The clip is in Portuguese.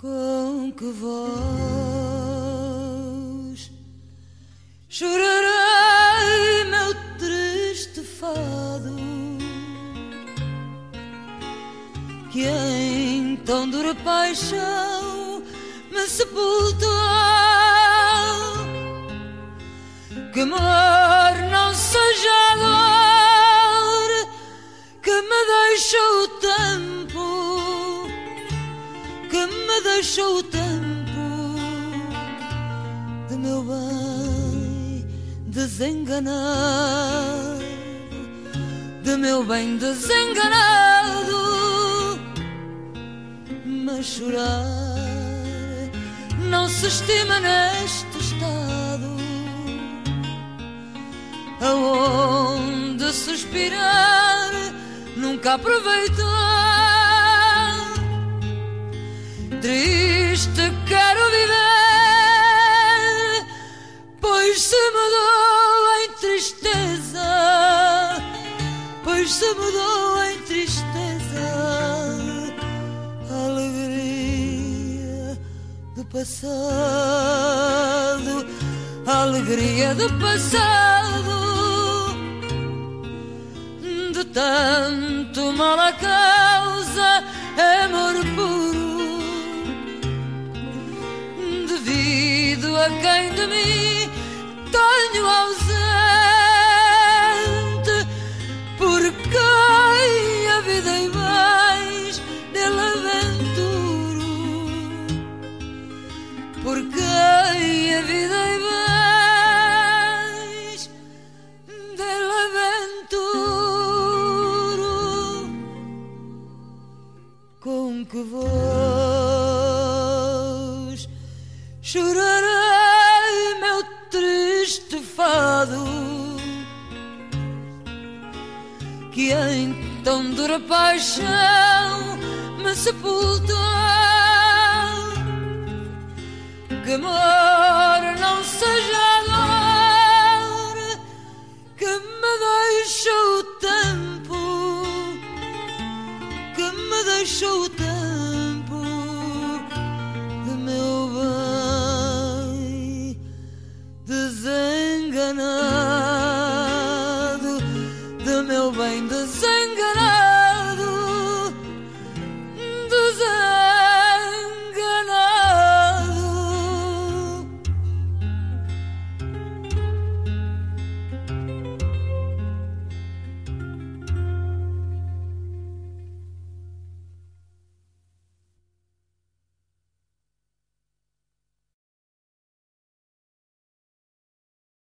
com que voz chorarei meu triste fado que em tão dura paixão me sepultou que amor deixou o tempo de meu bem desenganado de meu bem desenganado mas chorar não se estima neste estado aonde suspirar nunca aproveitar. Pois se mudou em tristeza, pois se mudou em tristeza. Alegria do passado, alegria do passado. De tanto mal a causa, amor puro, devido a quem de mim tenho ausente, por quem a vida e mais nele aventuro, por quem a vida e mais dele aventuro. Com que meu triste fado que em tão dura paixão me sepultou que amor não seja a dor que me deixou o tempo que me deixou o tempo gonna